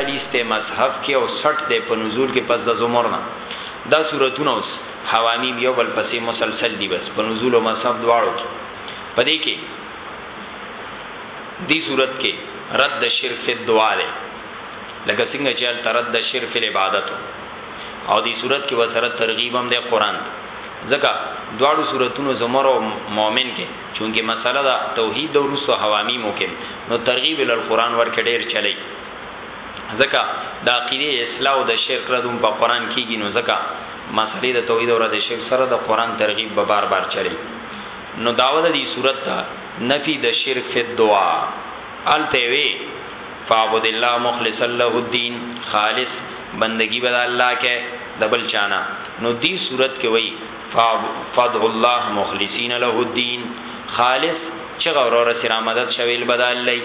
حدیث دی مصحف کی او څټ دی په نزول کی پس د زمر نه دا سورتونه اوس حوامیم یو بل پسی مسلسل دی بس په نزول او مصحف دواړو کی په دی کی دی سورت کی رد د شرک فی الدعا دی لکه څنګه چی هلته رد د شرک فی العبادت او دی سورت کی ورسره ترغیب هم دی قران ته ځکه دواړو صورتونو زمر او مؤمن کې چونګې مسله دا توحید او رسو حوامی مو کې نو ترغیب ال قران ورکه ډیر چلی ځکه د عقیدې اصلاح او د شرک رد هم په قرآن کېږي، نو ځکه مسئلې د توحید او رد شرک سره د قرآن ترغیب به بار بار چلی. نو دعوه د دې سورت ده، نفی د شرک فی الدعاء، هلته یې وې، فاعبد الله مخلصا له الدین، خالص بندګي به د الله کوې د بل چا نه، نو دې سورت کې وایي، فادعوا الله مخلصین له الدین، خالص چغه وروره چې رامدد شه ویل به د الله یې.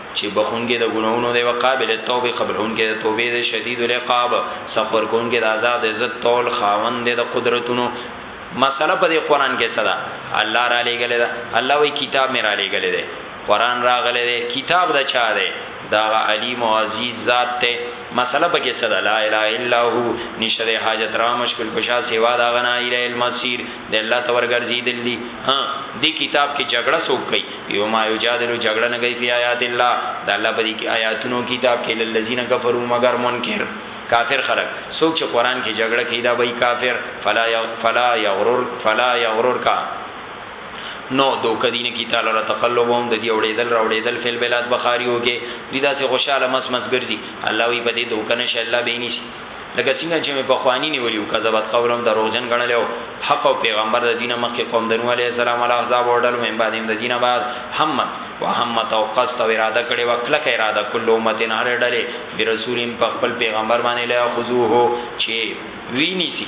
چې بخون کې د ګناونو دی وقابل التوبه قبلون کې د توبې دی شدید العقاب سفر کون کې د عذاب دی عزت تول خاوند دی د قدرتونو مسله په دې قران کې صدا الله را لېګل دا الله وی کتاب مې را لېګل دی قران راغله دی کتاب د چا دی دا علیم او عزیز ذات ته مسله په کې صدا لا اله الا هو نشره حاجت را مشکل کشا سیوا دا غنا اله المسیر د الله ته ورګرځیدل دي ها دې کتاب کې جګړه څوک کوي یو ما یو جادل جګړه نه کوي په آیات الله د الله په دې کې آیاتونو کتاب کې للذین کفروا مگر منکر کافر خلق څوک چې قران کې جګړه کوي دا به کافر فلا یغ فلا یغرر فلا یغرر کا نو دوک دین کی تعالی را تقلبهم د دې اوړېدل را اوړېدل فل بلاد بخاریو کې دې داسې خوشاله مس مس ګرځي الله وی په دې دوک نشه الله به نشي لکه څنګه چه مې پخواني نيولي وو کذبت قولهم دروغجن ګڼلی وو حق او پيغمبر د دوی نه مخکې قوم د نوح عليه السلام والاحزاب او ډلو من بعدهم د دوی نه بعد همًا وهمت او قصد او اراده کړې وه کلکه اراده کل امة هرې ډلې برسولهم په خپل پيغمبر باندې ليأخذوه چه ويې نيسي.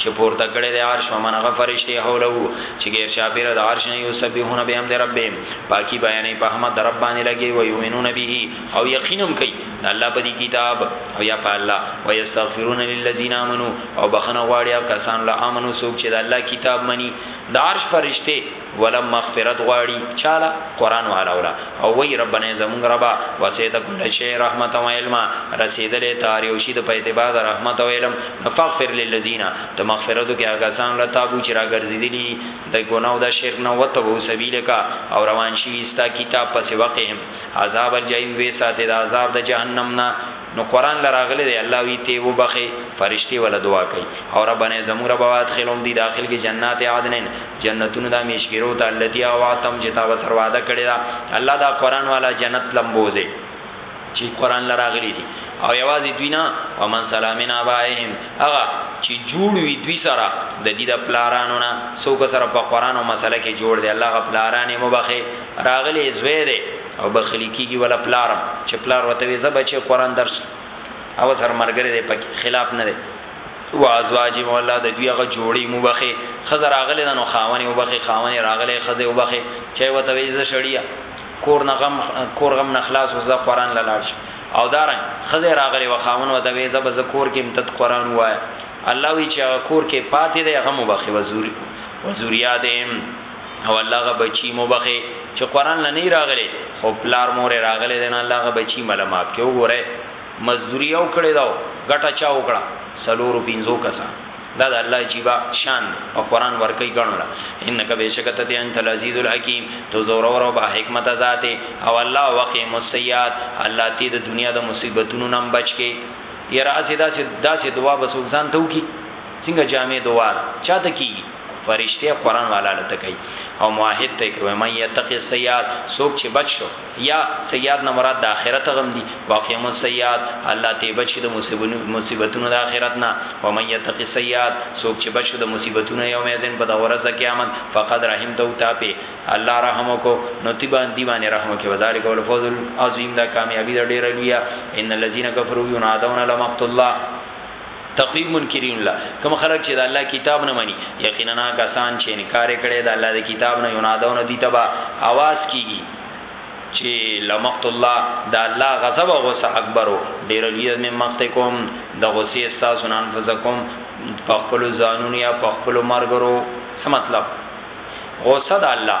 چې پورته کړی دی عرش ومن هغه فرشتې حوله چې غیر چاپیره د عرش نه یسبحون بحمد ربهم پاکي بیانې په حمد رب باندې لګي و یؤمنون به او یقینم کوي الله په دې کتاب او یا په الله و یستغفرون للذین آمنو او بخنه غواړي او کسان له امنو څوک چې د الله کتاب مني د عرش فرشتې وله مغفرت غواړي چا له؟ قران والو له او وایي ربنا ای زموږ ربه وسعت کل شیء رحمتا و علما رسیدلی ته هر یو شي ته په اعتبار د رحمت او علم نو فغفر للذین ته مغفرت وکړه هغه کسانو له تابو چې راګرځیدلي دي د ګناه او د شرک نه وتبعو سبیلک او روان شوي دي ستا کتاب پسې وقهم عذاب الجحیم وساته د عذاب د جهنم نه. نو قران له راغلي دی الله وی ته وبخی فرشتي ولا دعا کوي او ربنا زموږ ربه وادخلهم دی داخل کی جنات عدنن جنتونو د همیشګیرو ته التي هغه وعدتهم چی تا ورسره وعده کړی ده الله دا قران والا جنت لم بوځی چی قران له راغلي دی او یوازې دوی نه ومن سلامین ابائهم هغه چې جوړ وي دوی سره د دې د پلارانو نه څوک سره په قران او مسله کې جوړ دی الله غ پلارانه مبخه راغلي زوی دی او بخښلي کيږي ولا پلارم چې پلار ورته وي ځه بچيه قران درس او ورسره ملګری دی پکې خلاف نه دی وازواجهم الله د دوی هغه جوړي مو بخي خزه راغله ده نو خاوني وبخي خاوني راغله خزه وبخي چې وته وي زه شړیا کور نه غم کور غم نه خلاص وزه قران لاله شي او دارن خزه راغله وخاون وته وي زب ز کور کې امتد قران وای الله وی چې هغه کور کې پاتې دی هغه مو بخي وزوري وزورياتهم او الله غ بچی مو بخی چه قران له نی راغلی خو پلار مور یې راغلی دی نو الله غ بچی مو له معاف کړي وګورئ مزدوری یو کړی ده او ګټه چا وکړه څلورو پنځو کسانو دا د الله عجیبه شان دی او قران ورکوي ګڼو له انک بېشکه ته دی انت العزیز الحکیم ته زورور او باحکمته ذات یې او الله وقیم السیئات الله تی د دنیا د مصیبتونو نه هم بچ کړي یاره هسې داسې داسې دعا به څوک ځان ته وکړي څنګه جامع دعا ده چاته کیږي فرشتې قرآن والا له ته کوي او موحد ته يې کوي، ومن يتق السيئات، څوک چې بچ شو، يا سيئات نه مراد د آخرت هغه هم دي، وقهم السيئات، الله ته يې بچ کړي د مصيبتونو د آخرت نه، ومن يتق السيئات، څوک چې بچ شو د مصيبتونو يوم الدين په دغه ورځ د قيامت، فقد رحمته، تا پرې، الله، رحم وکړو، نو ته په دي باندې رحم وکړې، وذلک هو الفوز العظيم، دا کاميابي ده ډېره لويه، ان الذين کفروا ينادون لمقت الله. تقویب منکرین الله، کوم خلک چې د الله کتاب نه مني، یقینا هغه کسان چې انکار یې کړی د الله د کتاب نه، ینادون دوی ته به اواز کیږي چې لمقت الله، د الله غضب او غصه، اکبر ډیره لویه ده، من مقتکم د غصې ستاسو نه، انفسکم په خپلو ځانونو یا په خپلو مرګرو، څه مطلب؟ غصه د الله.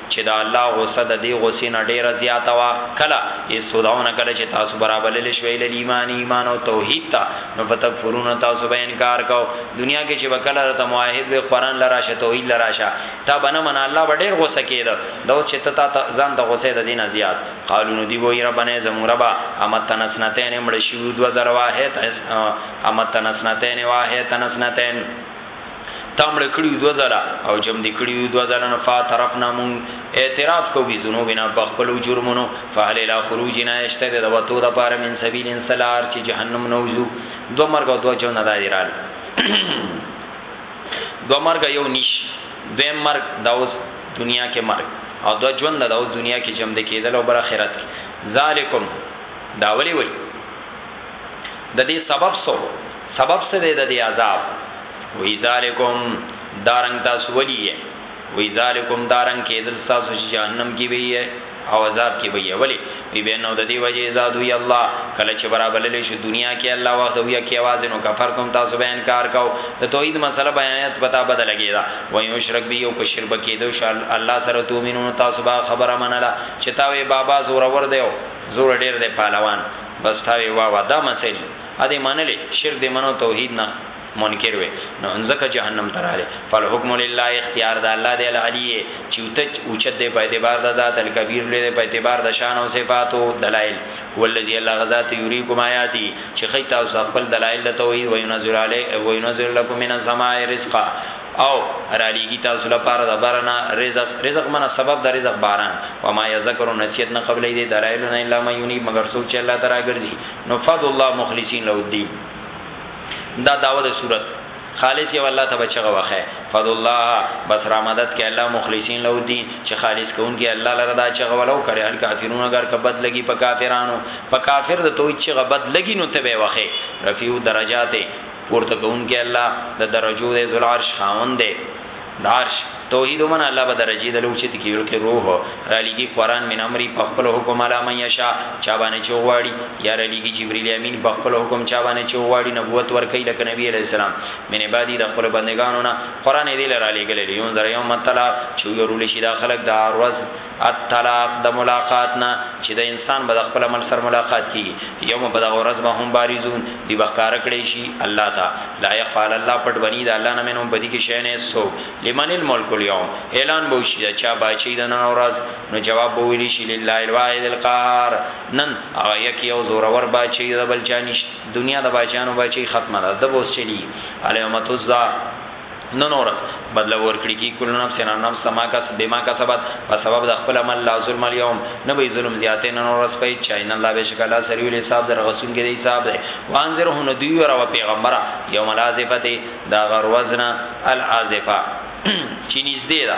چې د الله غصه د دې غصې نه ډېره زیاته وه، کله، اذ تدعون، کله چې تاسو به رابلل شوئ الی الایمان ایمان او توحید ته، نو فتکفرون تاسو به انکار کو، دنیا کې چې به کله درته معاهد وې قرآن له راشه توحید له راشه تا به نه منه الله به ډېر غصه کېده، دا اوس چې ته تا ته ځان ته غصه یې د دې نه زیات، قالو نو دوی به وایي ربنا ای زموږ ربه امتنا اثنتین مړه شوي یو دوه ځله واحیتنا اثنتین واحیتنا اثنتین. تا مړ کړیو دوه ځله او جم دې کړیو دوه ځله نو فاعترفنا مونږ اعتراف کوو بذنوبنا په خپلو جرمونو فهل الی خروج نه شته د وتو د پاره من سبیل څه لار چې جهنم نه وځو دوه مرګ او دوه جونه دا دې رال دوه مرګ یو نش دویم مرګ دا اوس دنیا کې مرګ او دوه جون دا اوس دنیا کې جم دې کېدل او بر آخرت کې ذالکم دا ولی وای ددې سبب څه وو؟ سبب څه دی ددې عذاب؟ وی ذالکم دا رنګ تاسو ولی یې؟ وی ذالکم دا رنګ کېدل ستاسو چې جهنم کې به یې او عذاب کې به یې ولې؟ وی بأنه ددې وجې اذا دوی الله کله چې به رابللی شو دنیا کې الله وحده یک یوازې نو کفرتم تاسو به انکار کو د توحید مسله بیانیت پتا بده لګېده ویشرک به او که شرک به کېدو شو الله سره تؤمنون تاسو به خبره منله چې تا وی بابا زورور دی او زور ډېر دی پهلوان بس تا وی واوا دا مسئل ادی منلی شرک دی منو توحید نه منکر وی نو ځکه جهنم ته راغلی فالحکم لله اختیار د الله دی العلیه چی اوچت دی په اعتبار د ذات الکبیر لوی دی په اعتبار د شان او صفاتو دلائل هو الذی الله هغه ذات دی یریکم آیاته چی ښیی تاسو ته خپل دلائل د توحید وینزل علی وینزل لکم من السماء رزقا او رالیږي تاسو لپاره د بره نه رزق، رزق معنی سبب د رزق باران، وما یذکر نصیحت نه قبلوي د دلایلو نه الا من ینیب مګر څوک چې الله ته راګرځي نو فدعوا الله مخلصین له الدین دا دعوه د سورت خالص یو الله ته به چغه وهئ فدعوا الله بس را مدد کړئ الله مخلصین له الدین چې خالص کوونکي الله لره دا چغه ولو کړه الکافرون اګر که بد لګي په کافرانو په کافر د توحید چغه بد لګي نو ته به وهئ رفیع درجات پورته کوونکی الله د درجو دی ذوالعرش خاوند دی د عرش توحید ومنه الله به درجې دله اوچتې کړي یلقي الروح رالېږي قرآن من امره په خپل حکم علی من یشاء چا باندې چې وغواړي یا رالېږي جبریل امین په خپل حکم چا باندې چې وغواړي نبوت ورکوي لکه نبي علیه السلام من عباده د خپلو بندګانو نه قرآن یې دې له رالېږلی لینذر یوم التلاق چې ویرول شي دا خلک د هغه ورځ الطلاق د ملاقات نه چی د انسان به د خپل مل سره ملاقات کیږی یوم په دغه ورځ به هم بارزون دوی به ښکاره کړی شی الله ته لا یخفی علی الله پټ به نی د الله نه منهم په دی کی شیئن هیڅ څوک لمن الملک الیوم اعلان به وشی د چا باچهی د نن ورځ نو جواب به ویل شی لله الواحد القهار نن هغه یک یو زورور باچهی ده د بل چا نشته دنیا د باچهانو باچهی ختمه ده ده به اوس چلیږی الیوم تجزی نه نور بدله ورکړي کی کل نفس عن نفس ما کس بما کسبت په سبب د خپل عمل لا ظلم اليوم نه به ظلم زیاته نه نور اس پي چاین الله بشک الله سریع الحساب در غسون کې دی حساب دی وانذر هو ندوی ورو پیغمبره یوم الازفه دا غروزنا الازفه چې نږدې ده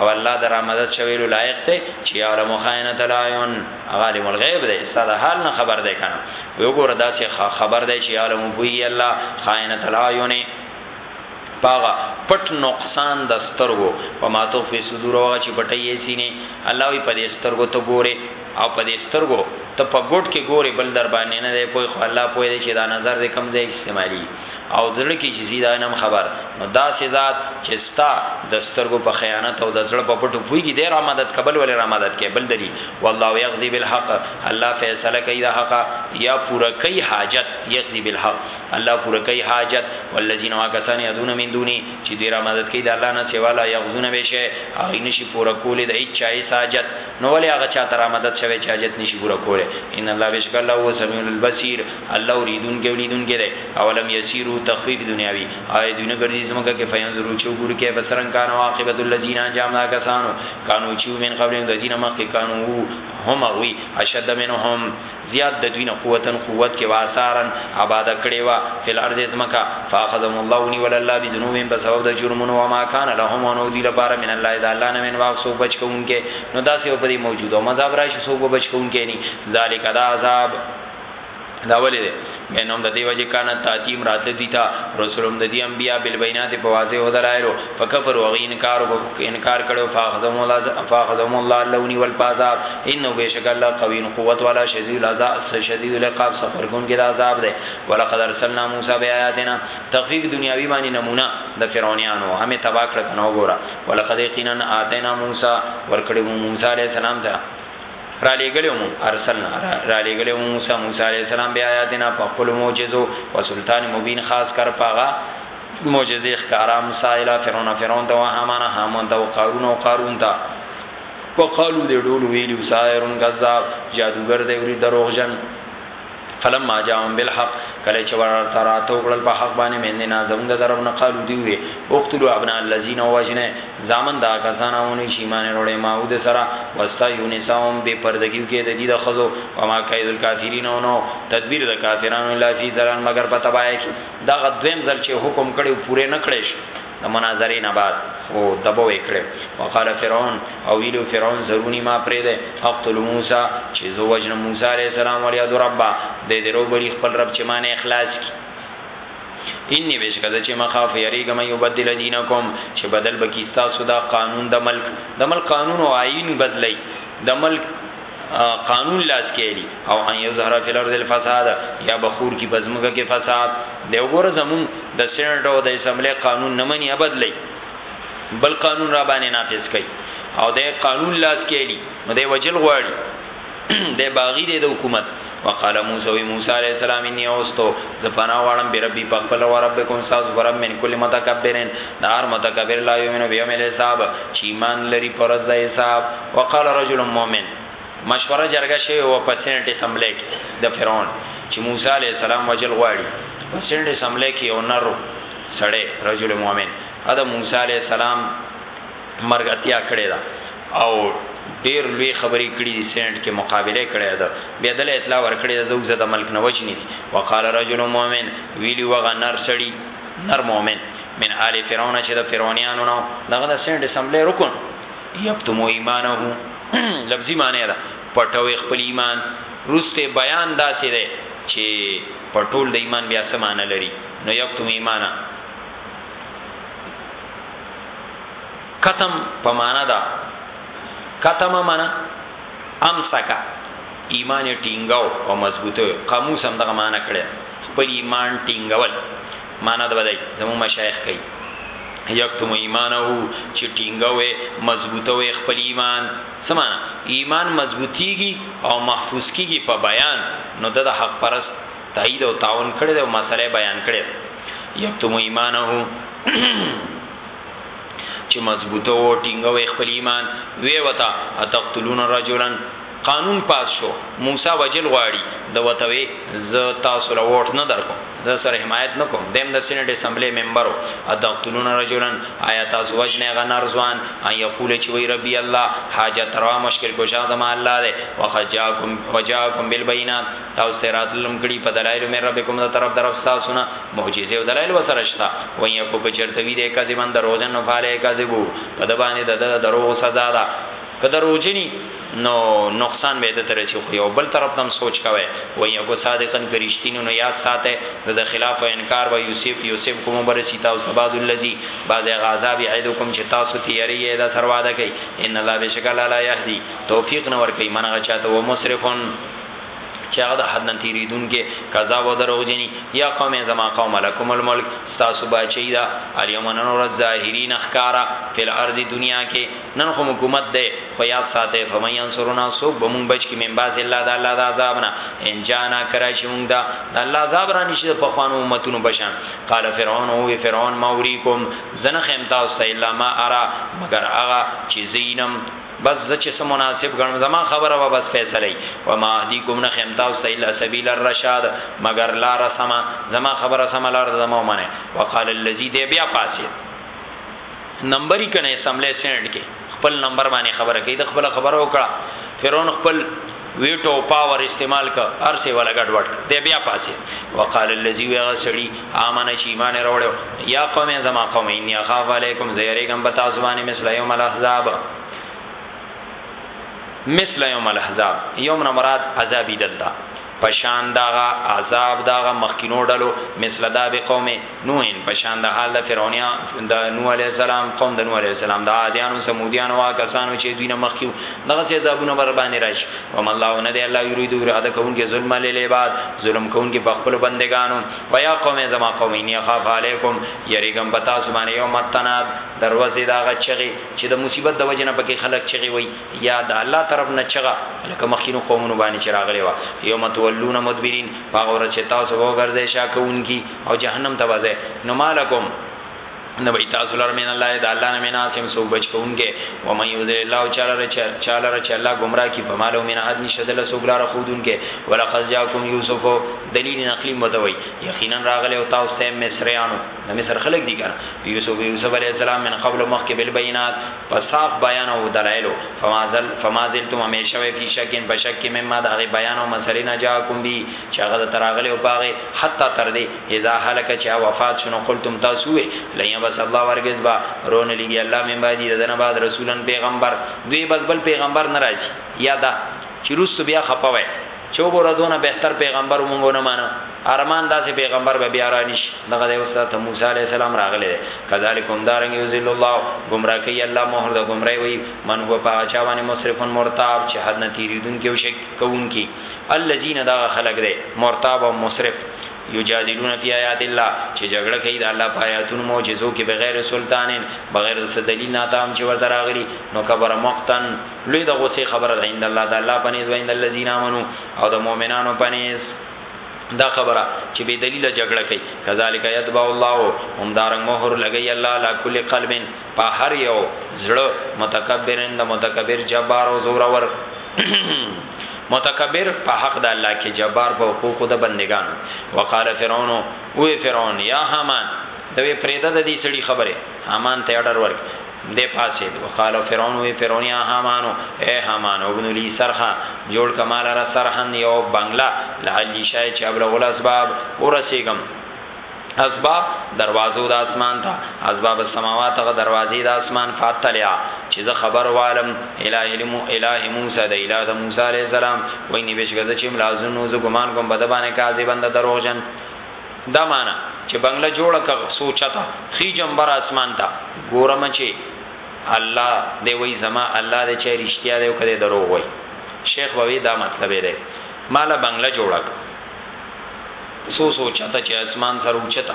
او الله در مدد شویلو لایق دی چې عالم خائنۃ العیون عالم الغیب دی ساده حال نه خبر دی کنه یو ګور دا چې خبر دی چې عالم پوی الله خائنۃ العیون پاغه پټ نقصان د سترګو په ماتو فی صدور او چې پټي یې سینې الله وی په دې سترګو ته ګوره او په دې سترګو ته په ګډ کې ګوره بل در باندې نه دی پوي خو الله پوي چې دا نظر دې کم دی استعمالي او زړه کې چې زی دا نه خبر نو دا سي ذات چې ستا د سترګو په خیانت او د زړه په پټو پويږي دی را مدد قبل ول را مدد کې بل دلی والله يقضي بالحق الله فیصله کوي د حق یا پوره کوي حاجت يقضي بالحق الله پوره کوي حاجت والذین واکسان یذون من دونی چې دی را مدد کوي د الله نه سیوا لا یغزون بشه هغه نشي پوره کولې د هیڅ چا حاجت نو ولې هغه چاته رامدد شوی چې حاجت نشي پوره کولی، ان الله بېشکه الله هو السميع البصير الله اورېدونکی او ليدونکی دی، اولم يسيرو، تخفيف دنياوي، آيا دوی نه ګرځي ځمکه کې فينظرو چې وګوري کيف څرنګه کان عاقبة الذين انجام د هغه کسانو کانو چې وو من قبلهم د دوی نه مخکې کانو وو هم هغوی اشد منهم زیات د دوی نه قوتن قوت کې واثارا آباده کړې وه فی الارض ځمکه فاخذهم الله ونیول الله بذنوبهم په سبب د جرمونو وما کان لهم او نه و دوی لپاره من الله د الله نه من واق څوک بچ کوونکی نو داسې به په دې موجودوم عذاب راشي څوک به بچ کوونکی نی ذلک دا عذاب دا ولې دی ان هم د دې وجې کانت تاتيهم راتله دوی ته رسلهم د دوی انبياء بالبينات په واضحو دلائلو فکفروا هغوی انکار وکړ انکار کړی وو فاخذهم الله الله ونيول په عذاب انه بېشکه الله قوي قوت والا شديد العذاب شديد العقاب سخت ورکوونکی د عذاب دی ولقد ارسلنا موسی بآياتنا تخفيف دنياوي باندې نمونه د فرعونيانو هم يې تباه کړه کنه وګوره ولقد يقينا آتينا موسی ورکړی مو موسی عليه السلام ته رالېږلی مو، ارسلنا، رالېږلی مو موسی، موسی عليه السلام، بآياتنا، په خپلو معجزو، وسلطان مبين، خاص کر په هغه معجزې ښکاره، موسی، الي فرعون، فرعون ته، وهامان، هامان ته، وقارون او قارون ته، وقالو دې ټولو ويلي وو، ساحر کذاب، جادوګر دی، وري دروغجن. فلما جاءهم بالحق کله چې ورته راته وکړل په حق باندې من عندنا زموږ د طرف نه قالو دوی وې اقتلوا ابناء الذين ووژنئ زامن د هغه کسانو امنو چې ایمان یې راوړی معه د سره واستحيوا نساءهم بې پردګي وکړئ د دوی د ښځو وما کيد الکافرين او نه و تدبیر د کافرانو الا فی ضلال مګر په تباهۍ کې. دغه دویم ځل چې حکم کړی وو پوره نه کړای شو. د مناظرې نه بعد و تبو يې کړی و، وقال فرعون او ويلي و فرعون ذروني ما پرېږدئ اقتل موسی چې زه ووژنم موسی عليه السلام وليدعو ربه دی دې روبلي خپل رب چې مانه خلاص کړي. اني بېشکه زه چې يم اخاف يرېږم ان يبدل دينکم چې بدل به کړي ستاسو دا قانون د ملک د ملک قانون او آئين بدلوي د ملک قانون لاس کې لري او ان یظهر فی الارض الفساد یا بخور کی بزمګه کې فساد دی وګوره زمون د سېنات او د اسمبلی قانون نه مني بدلی بل قانون را باندې نافذ کړي او د قانون لاس کې لري نو د وجل غواړي د باغی د حکومت وقال موسی وی موسی علیه السلام انی عوذتو زه پناه غواړم بربی په خپل رب ربکم ستاسو په رب من کل متکبر د هر متکبر لا یؤمن بیوم الحساب چې ایمان نه لري په ورځ د حساب وقال رجل مؤمن مشوره جرګه شوې وه په سینټ اسمبلۍ کې د فرعون چې موسی علیه السلام وژل غواړي په سینټ اسمبلۍ کې یو نر سړی رجل مؤمن ا د موسی علیه السلام مرګتیا کړی ده او ډیر لوی خبری کړی دی سینټ کی مقابله کړی ده بیا دله اطلاع ورکړی ده زوګ زده ملک نه وجنی دی وقال رجل مؤمن ویلی وغه نر سړی نر مؤمن من آل فرعون چې د فرعونانو نو دغه د سینټ اسمبلی رکن یبتمو ایمانه لفظی معنی ده پټوي خپل ایمان روسته بیان داسې ده چې پټول د ایمان بیا څه معنی لري نو یبتمو ایمانه کتم په معنا ده کتم معنا امسکا ایمان ټینګاو او مضبوطه قاموس هم دغه معنا کړی خپل ایمان ټینګول معنا ده بدای زمو مشایخ کوي یکتم ایمانه چې ټینګاوې مضبوطه وي خپل ایمان سمانا ایمان مضبوطیږي او محفوظ کیږي په بیان نو د حق پرست تایید او تعاون کړی دی او مسئله بیان کړی ده یکتم ایمانه چې مضبوطه و ټینګوي خپل ایمان وی وتا اتقتلون رجلا قانون پاس شو موسی وجل غواړي د وتوي ز تاسو له ووټ نه درکو زه سره حمایت نکوم دیم د سینټ اسمبلی ممبرو اتقتلون رجلا آیا تاسو وجنه غنر ځوان ان یقول چې وی ربي الله حاجت روا مشکل کوشا زما الله ده وخجاکم وجاکم بالبينات تاسو ته راتلم کړي په دلایل مې رب کوم د طرف در افستا سنا معجزې او دلایل وسره شتا وایي کو کچرته وی دې کذب اندر روزن نو فاله کذبو په د باندې د دروغ سزا ده که دروجنی نو نقصان به د تر چې خو یو بل طرف تم سوچ کوي وایي کو صادقن کرشتینو نو یاد ساته د خلاف او انکار و یوسف یوسف کوم بر چې تاسو سباد الذی بعد غذاب عیدکم چې تاسو تیاری یې دا سرواده کوي ان الله بشکل لا یهدی توفیق نور کوي منغه چاته و مسرفون چې هغه د حد نه تیریدونکي کذاب او دروغجني یا قوم زما قوم لکم الملک ستاسو باچهي ده الیوم نن ورځ ظاهرین ښکاره فی الارض دنیا کې نن خو موږ حکومت دی خو یاد ساتئ فمن ینصرنا څوک به موږ بچ کړي من باس الله د الله د عذاب نه ان جانا که راشي موږ ته د الله عذاب رانشي د پخوانو امتونو په شان قال فرعون ووی فرعون ما وریکم زه نه ښیم تاسو ته الا ما ارا مګر هغه چې زه وینم بس زه چې څه مناسب ګڼم زما خبره به بس فیصله وي وما اهدیکم نه ښیم تاسو ته الا سبیل الرشاد مګر لار سمه زما خبره سمه لار ده زما ومنه وقال الذي دی بیا پاسې نمبر یې کنه اسمبلی سینټ کې خپل نمبر باندې خبره کوي د خپل خبره وکړه فرعون خپل ویټو پاور استعمال ک هر څه ولا ګډ وډ دی بیا پاسه وقال الذي وغ سړي امنه چې ایمان وروړو یا قوم زما قوم ان يخاف عليكم زيريګم بتا زبانه مثل يوم الاحزاب مثل يوم الاحزاب يوم نه مراد عذاب دلتا پشان داغه عذاب داغه مخکینو ډلو مثل دا به قومه نوح په شان د حال د فرعونیانو د نوح علیه السلام قوم د نوح علیه السلام د عادیانو ثمودیانو هغه کسانو چې دوی نه مخکې وو دغسې عذابونه به ورباندې راشي وما الله نه دی الله یرید اراده کوونکی ظلم للعباد ظلم کوونکی په خپلو بندګانو ویا قوم ای زما قوم انی اخاف علیکم یریږم په تاسو باندې یوم التناد د ورځې د هغه چغې چې د مصیبت د وجې نه پکې خلک چغې وایي یا د الله طرف نه چغه لکه مخکینو قومونو باندې چې راغلې وه یوم تولون مدبرین په هغه ورځ چې تاسو به وګرځئ شا کوونکي او جهنم ته وځي نو مالکم نه وي تاسو لر من الله د الله نه من عاصم سو بچ کوونکې و مې یو دې الله چاله رچ چاله رچ الله گمراه کی فمالو من حد نشدل سوګلار خودونکې ولقد جاءکم یوسف دلیل نقلی متوي یقینا راغله او تاسو ته مصریانو د مصر خلک دي کنه یوسف یوسف علی السلام من قبل مخک بالبينات فصاف بیان او دلایل فمازل فمازلتم همیشه فی شکین بشک مما د بیان او مسلې نه جاءکم بی چې هغه درته راغلی او په هغې، حتی تر دې، اذا هلک چې هغه وفات شو، نو قلتم تاسو ووې، لن یبعث الله هرګز به رونه لېږي الله من بعده د ده نه بعد رسولا پیغمبر، دوی بس بل پیغمبر نه راځي، یا دا چې وروسته بیا خپه وئ چې وګوره دونه بهتر پیغمبر وو مونږ ونه مانه، ارمان داسې پیغمبر به بیا را نه شي، دغه دی اوس درته موسی علیه السلام راغلی دی، کذلک همدارنګه یضل الله ګمراه کوي الله مهر د ګمراهۍ وهي، من هو په هغه چا باندې مسرف مرتاب چې حد نه تېرېدونکی او شک کوونکی. الذين دا خلق دی مرتاب او مسرف یجادلون فی آیات الله چې جګړه کوي د الله په آیاتونو معجزو کې بغیر سلطانین بغیر د دلیل نه تام چې ورته راغلي نو کبر مقتن لوی د غوسه خبره ده عند الله تعالی پنه د عند الذین امنو او د مؤمنانو پنه دا خبره چې به دلیل جګړه کوي کذالک یتبع الله هم دارنګ مہر لګی الله لا کل قلب په هر یو زړه متکبرن د متکبر جبار او زورور متکبر په حق د الله کې جبار په حقوقو د بندګانو وقال فرعون ووې فرعون يا هامان ده وې پرېده د دې سړي خبرې هامان ته اډر ورک دی پاڅېد وقال فرعون ووې فرعون يا هامانو اې هامان ابن لي صرحا جوړ که ما لره صرحا يو بنګله لعلي شايد چې ابلغ الاسباب ورسېږم اسباب دروازو د اسمان ته اسباب السماوات غ دروازې د اسمان فاتلیا چې زه خبر والم الہ علم الہ موسی د الہ د موسی علی السلام وای نه بشګه چې ملازنو ز ګمان کوم بد باندې کاذب بند دروغجن دا معنا چې بنگله جوړه ک سوچا تا خي جنبر اسمان ته ګورم چې الله دی وای زما الله دې چې رښتیا دی او کړي دروغ وای شیخ وای دا مطلب دی مال بنگله جوړه سو سو چته چې اسمان سره اوچته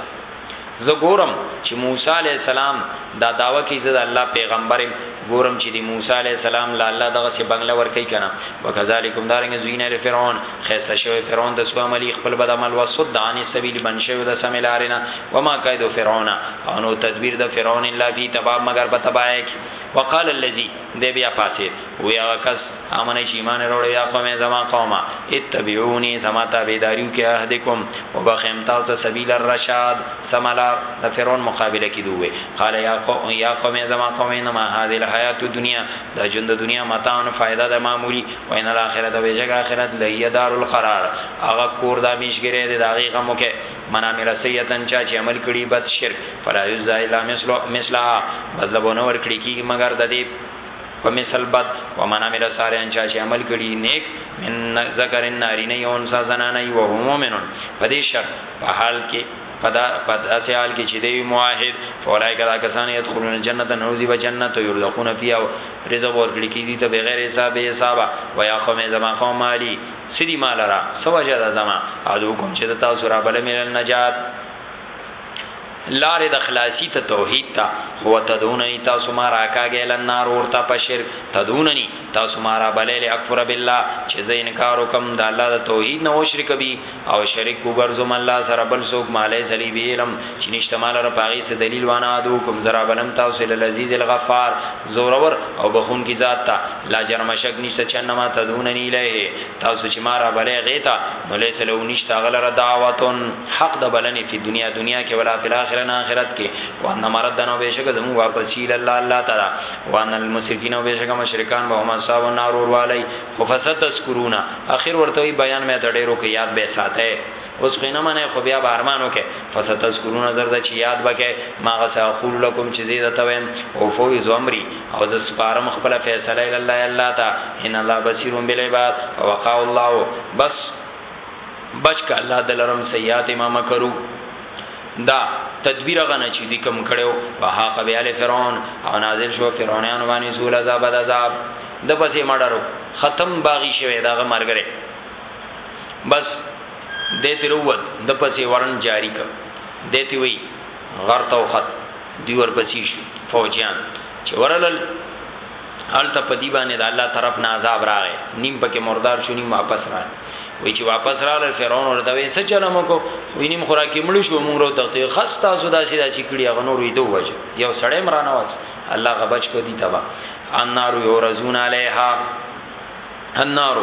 زه ګورم چې موسی علی السلام دا داوا کوي زه د الله پیغمبرم ګورم چې د موسی علی السلام لا الله دغه څه بنگله ور کوي کنه وکذالکم دارنګ زوینه لفرعون خیسته شوی فرعون د سو عملی خپل بد عمل وسد عن سبیل بن شوی د سمیلارنا وما قید فرعون او نو تدبیر د فرعون الا فی تباب مگر په تباہ کې وقال الذي دی بیا فاسد ویا کس آمنئ چي ایمان راوړئ یا قومه زما قومه اتبعوني زما تابعداري وکړئ اهدکم وبښیم تاسو ته سبیل الرشاد سمه لار د فرعون مقابله کي ده وویل قال یا قومه زما قومه انما هذه الحیاة الدنیا دا ژوند د دنیا متاع فایده ده معمولي وان الاخرة بېشکه اخرت لهی دار القرار هغه کور د همیشګرۍ دی د هغې غم وکړئ من عمل سیئة چا چي عمل کړي بد شرک فلا یجزی الا مثلها بدله به ونه ورکړل کیږي مګر ددې په مثل بد ومن عمل صالحا چا چې عمل کړي نیک من ذکر نارینه یو انسا زنانه یو هو مومنون په دې شرط په حال کې پدا پدا سه حال کې چې دی موحد فولای کدا کسان يدخلون الجنه نوزی بجنت یرزقون فیها رزق ورکړي کې دي ته بغیر حساب حساب و یا قوم زما قوم مالی سری مال را سوجه زما ادو کوم چې تاسو را بل مل نجات لارې د خلاصي ته توحید ته، هو تدعونني تاسو ما راکاږی الی النار اور ته په شرک، تدعونني تاسو ما رابلئ لاکفر بالله چې زه انکار وکړم د الله د توحید نه واشرک به او شریک وګرځوم الله سره بل څوک ما لیس لی به علم چې نشته ما لره په هغې څه دلیل وانا ادعوکم زه رابلم تاسو الی العزیز الغفار زورور او بخښونکي ذات ته لا جرم شک نشته چې انما تدعونني الیه تاسو چې ما رابلئ هغې ته نو لیس له نشتا غلره دعوتون حق د بلنې په دنیا دنیا کې ولا فل اخره نه اخرت کې وان مرد نو بهشګ زمو واپس اله الله الله تعالی وان المسرفین او بهشګ مشرکان به هم اصحاب النار ور والی خو فسد تذکرون اخر ورته بیان مې د ډیرو کې یاد به ساته اوس خینه منه خو بیا بارمانو کې فسد تذکرون زرد چې یاد بکې ما غسه اقول لكم چې زیاده تویم او فوز امري او زه سپارم خپله فیصله الی الله الله ته ان الله بصیر بالعباد فوقاه الله بس بچ که الله دلرم سیئات ما مکرو دا تدبیر هغه نه چې دی کم کړو وهاق بیال فرعون او نازل شو فرعونانو باندې سول عذاب عذاب د پسې مړرو ختم باغی شوی داغه مرګره بس دته وروت د پسې ورن جاری ک دته وی غرته وخت دوی ورپسې شو فوجیان چې ورلل هلته په دی باندې د الله طرف نه عذاب راغی نیم پکې مردار شو نیم واپس راغی وی چې واپس راغله فرعون ورته وی څه چلم وکړو وینم خورا کې مړ شو موږ ورو تخته خستا سودا سیدا چې کړی هغه نور وی دوه وجه یو سړی مرانه وځ الله غبچ کو دي تبا النار یورزون علیها النار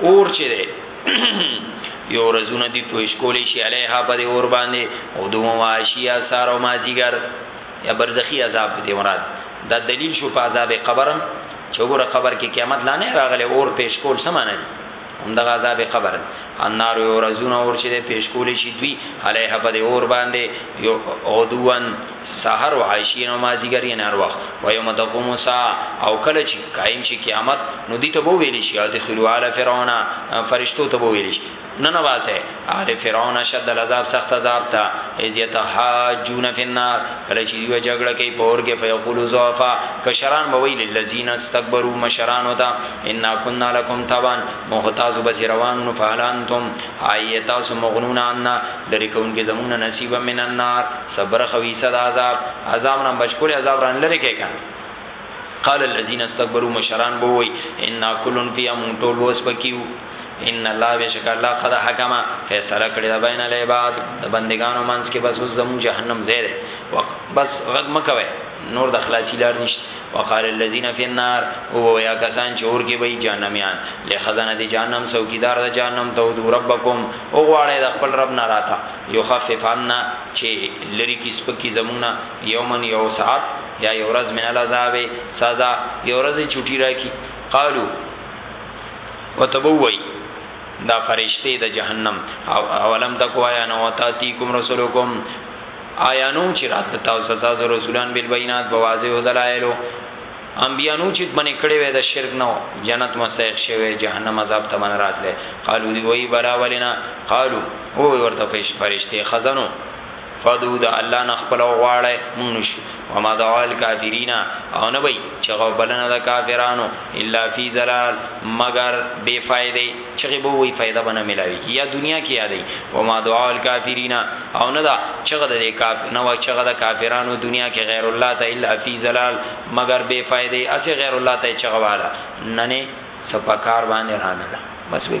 اور چې ده یو ورځونه دی پویش کولی شي علیها په دې اور باندې او دوه مواشیا سار او مازیګر یا برزخی عذاب دې مراد دا دلیل شو په عذاب قبرم چې وګوره قبر کې قیامت لا نه راغلی اور پیش کول سمانه دي هم دغه عذاب قبر النار یو رزونه اور چې پیش کول شي دوی علیه په اور باندې یو عدوان سحر و عشین او مازیګر یعنی هر وخت و یوم تقوم الساعه او کله چی قایم شی قیامت نو دوی ته به وویل شی ادخلو آل فرعون فرشتو ته به وویل شی ننباسئ آل فرعون اشد العذاب سخت عذاب ته اذ یتحاجون فی النار کله چی دوی جګړه کوي په اور کی فیقول الضعفاء کشران به وایی للذین استکبروا مشرانو ته انا کنا لکم تبعا موږ خو تاسو پسی روان وو نو فهل انتم آیا تاسو مغنون عنا لری کوونکی زموږ نه نصیبا من النار صبر خبیثه ده عذاب عذاب نه بشکولی عذاب ران لری کئ کنه قال الذين استكبروا مشران بو وی ان کلن فی امون ټول وس پکیو ان الله بشک الله قد حکم فیصله کړی دا بین العباد د بندگانو منځ کې بس زمو جهنم زیره بس غږ مکوي نور د خلاصی لار نشته وقال الذين في النار هو يا کسان چې اور کې وي جهنميان له خزانه دي جهنم څوکیدار د جهنم ته ودو ربکم او غواړي د خپل رب نه راته یخفف عنا چه لری کی سپک کی زمونږ نه یوما یو ساعت یا یو ورځ من العذاب سزا یو ورځ دی چوټی راکی قالو ورته به ووایی دا فرشته د جهنم اولم تکو آیا نو تاتیکم رسولکم آیا نو چه راتل تاسو ته تاسو رسولان بالبینات بواضح دلائلو انبیا نو چت منی کړی وای د شرک نه جنت مستحق شوی وای جهنم عذاب ته به نه راتلی قالو دوی وایی بلا ولی نه قالو ووی ورته فرشته خزنو فدعو د الله نه خپل وغواړی مونږ نشو وما دعا الکافرین او نه بی چغه بلنه د کافرانو الا فی ضلال مگر بی فائده چغې به ووهي فایده به نه ملاویږي یا دنیا کې یا دی وما دعاء الکافرین او نه ده چغه د دې کافر نه وه چغه د کافرانو دنیا کې غیر الله ته الا فی ضلال مګر بې فایدې هسې غیر الله ته یې چغه وهله نه نه څه په کار باندې رانه ده بس وې.